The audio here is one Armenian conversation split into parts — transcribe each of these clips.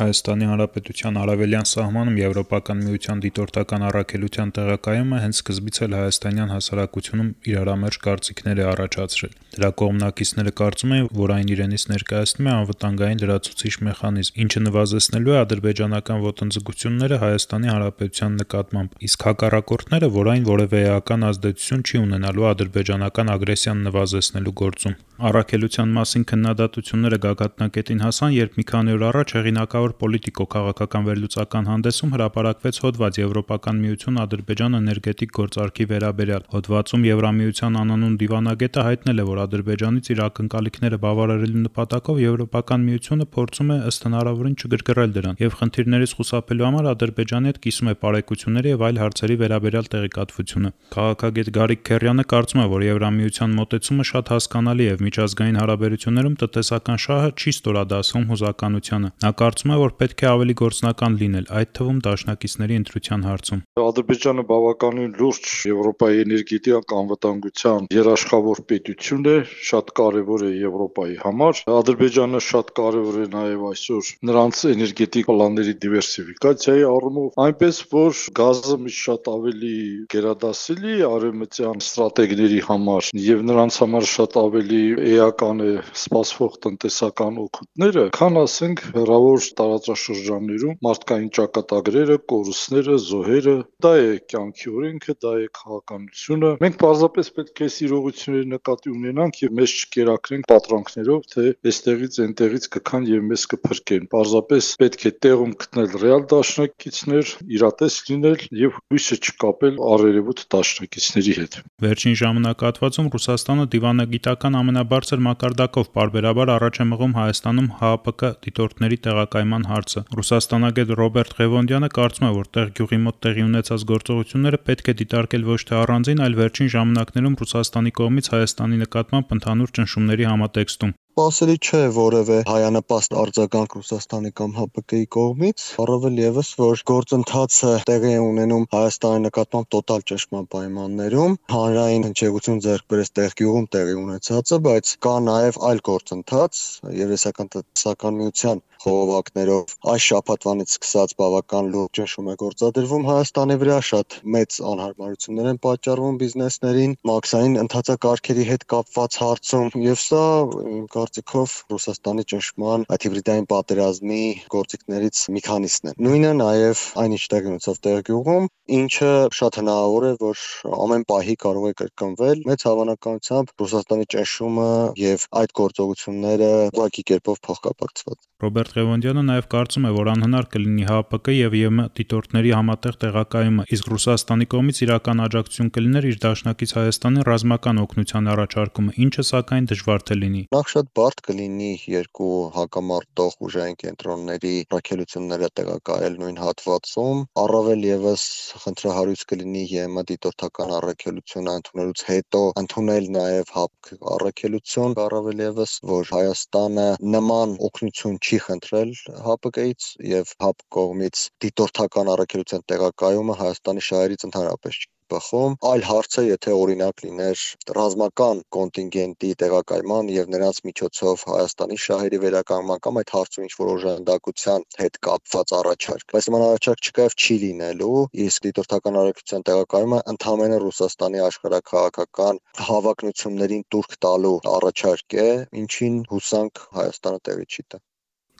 Հայաստանի Հանրապետության արևելյան սահմանում Եվրոպական միության դիտորդական առաքելության տեղակայումը հենց սկզբից էլ հայաստանյան հասարակությունում իրարամերժ կարծիքներ է առաջացրել։ Դրա կողմնակիցները կարծում են, որ այն իրենից ներկայացնում է անվտանգային լրացուցիչ մեխանիզմ, ինչը նվազեցնելու է ադրբեջանական ոտնձգությունները Հայաստանի Հանրապետության նկատմամբ, իսկ հակառակորդները, որ այն որևէ էական ազդեցություն չի ունենալու ադրբեջանական ագրեսիան նվազեցնելու գործում։ Առաքելության մասին քննադատությունները գագաթնակետին հասան, երբ մի քանի օր առաջ հեղինակավոր պոլիտիկո-քաղաքական վերլուծական հանդեսում հրապարակվեց հոդված Եվրոպական միություն Ադրբեջան էներգետիկ գործարքի վերաբերյալ։ Հոդվածում Եվրամիության անանուն դիվանագետը հայտնել է, որ Ադրբեջանից իր ակնկալիքները բավարարելու նպատակով Եվրոպական միությունը փորձում է ըստ հնարավորին չգրգռել դրան եւ խնդիրներից խուսափելու համար Ադրբեջանի հետ կիսում է բարեկությունների եւ այլ հարցերի վերաբերյալ տեղեկատվությունը։ Քաղաքագետ Գարիկ Քերյանը կարծում է, որ Եվրամիության մոտեցումը շատ հասկանալի է միջազգային հարաբերություններում տնտեսական շահը չի ստորադասվում հուզականությանը։ Նա կարծում է, որ պետք է ավելի գործնական լինել, այդ թվում դաշնակիցների ընտրության հարցում։ Ադրբեջանը բավականին լուրջ Եվրոպայի էներգետիկ անվտանգության երաշխավոր պետություն է, շատ կարևոր է Եվրոպայի համար։ Ադրբեջանը շատ կարևոր է նաև այսօր նրանց էներգետիկ պլանների դիվերսիֆիկացիայի առումով, այնպես որ գազը միշտ շատ ավելի գերադասելի արևմտյան ստրատեգների համար եւ նրանց համար շատ ավելի էական է սպասվող տնտեսական օգուտները, քան ասենք հեռավոր տարածաշրջաններում մարդկային ճակատագրերը, կորուստները, զոհերը, դա է կյանքի օրենքը, դա է քաղաքականությունը։ Մենք պարզապես պետք է իրողությունների նկատի ունենանք եւ մեզ չկերակրենք պատրանքներով, թե այստեղից այնտեղից կքան եւ մեզ կփրկեն։ Պարզապես պետք է տեղում գտնել ռեալ դաշնակիցներ, իրատես լինել եւ հույսը չկապել արերևոտ դաշնակիցների հետ։ Վերջին ժամանակահատվածում Ռուսաստանը դիվանագիտական ամենաբարձր մակարդակով բարբերաբար առաջ է մղում Հայաստանում ՀԱՊԿ դիտորդների տեղակայման հարցը։ Ռուսաստանագետ Ռոբերտ Ղևոնդյանը կարծում է, որ տեղ գյուղի մոտ տեղի ունեցած գործողությունները պետք է դիտարկել ոչ թե առանձին, այլ վերջին ժամանակներում Ռուսաստանի կողմից Հայաստանի նկատմամբ ընդհանուր ճնշումների համատեքստում։ Սպասելի չէ որևէ հայանպաստ արձագանք Ռուսաստանի կամ ՀՊԿ-ի կողմից, առավել եւս, որ գործընթացը տեղի է ունենում Հայաստանի նկատմամբ տոտալ ճնշման պայմաններում, հանրային հնչեղություն ձեռք բերեց տեղգյուղում տեղի ունեցածը, բայց կա նաեւ այլ գործընթաց, Եվրասիական տնտեսական միության խողովակներով այս շաբաթվանից սկսած բավական լուրջ ճնշում է գործադրվում Հայաստանի վրա, շատ մեծ անհարմարություններ են պատճառվում բիզնեսներին, մաքսային ընթացակարգերի հետ կապված հարցում, եւ սա իմ կարծիքով Ռուսաստանի ճնշման այդ հիբրիդային պատերազմի գործիքներից մի քանիսն է։ Նույնը նաեւ այնինչ տեղի ունեցավ տեղգյուղում, ինչը շատ հնարավոր է, որ ամեն պահի կարող է կրկնվել։ Մեծ հավանականությամբ Ռուսաստանի ճնշումը եւ այդ գործողությունները ուղղակի կերպով փոխկապակցված։ Ռոբերտ Ղևոնդյանը նաև կարծում է, որ անհնար կլինի ՀԱՊԿ եւ ԵՄ դիտորդների համատեղ տեղակայումը, իսկ Ռուսաստանի կողմից իրական աջակցություն կլիներ իր դաշնակից Հայաստանին ռազմական օգնության առաջարկումը, ինչը սակայն դժվար թե լինի։ Նախ շատ բարդ կլինի երկու հակամարտող ուժային կենտրոնների ռակելությունները տեղակայել նույն հատվածում, առավել եւս խնդրահարույց կլինի ԵՄ դիտորդական առաքելությունը ընդունելուց հետո ընդունել նաեւ ՀԱՊԿ առաքելություն, առավել եւս որ Հայաստանը նման օգնություն չի փոխընտրել ՀԱՊԿ-ից եւ ՀԱՊ կողմից դիտորդական առաքելության տեղակայումը Հայաստանի շահերից ընդհանրապես բխում։ Այլ հարցը, եթե օրինակ լիներ ռազմական կոնտինգենտի տեղակայման եւ նրանց միջոցով Հայաստանի շահերի վերականգնման կամ այդ հարցը ինչ որ օժանդակության հետ կապված առաջարկ։ Բայց նման առաջարկ չկա եւ չի լինելու, իսկ դիտորդական արագության տեղակայումը ընդհանրապես Ռուսաստանի աշխարհակաղակական հավակնություններին турք տալու առաջարկ է, ինչին հուսանք Հայաստանը տեղի չի տա։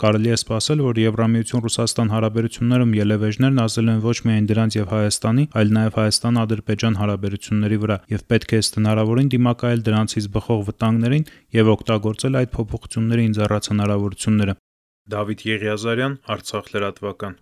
Կարելի է սպասել, որ Եվրամիություն-Ռուսաստան հարաբերություններում ելևէջներն ազդել են ոչ միայն դրանց եւ Հայաստանի, այլ նաեւ Հայաստան-Ադրբեջան հարաբերությունների վրա եւ պետք է ըստ հնարավորին դիմակայել դրանցից բխող վտանգներին եւ օգտագործել այդ փոփոխությունների ինձեռած հնարավորությունները։ Դավիթ Եղիազարյան, Արցախ լրատվական։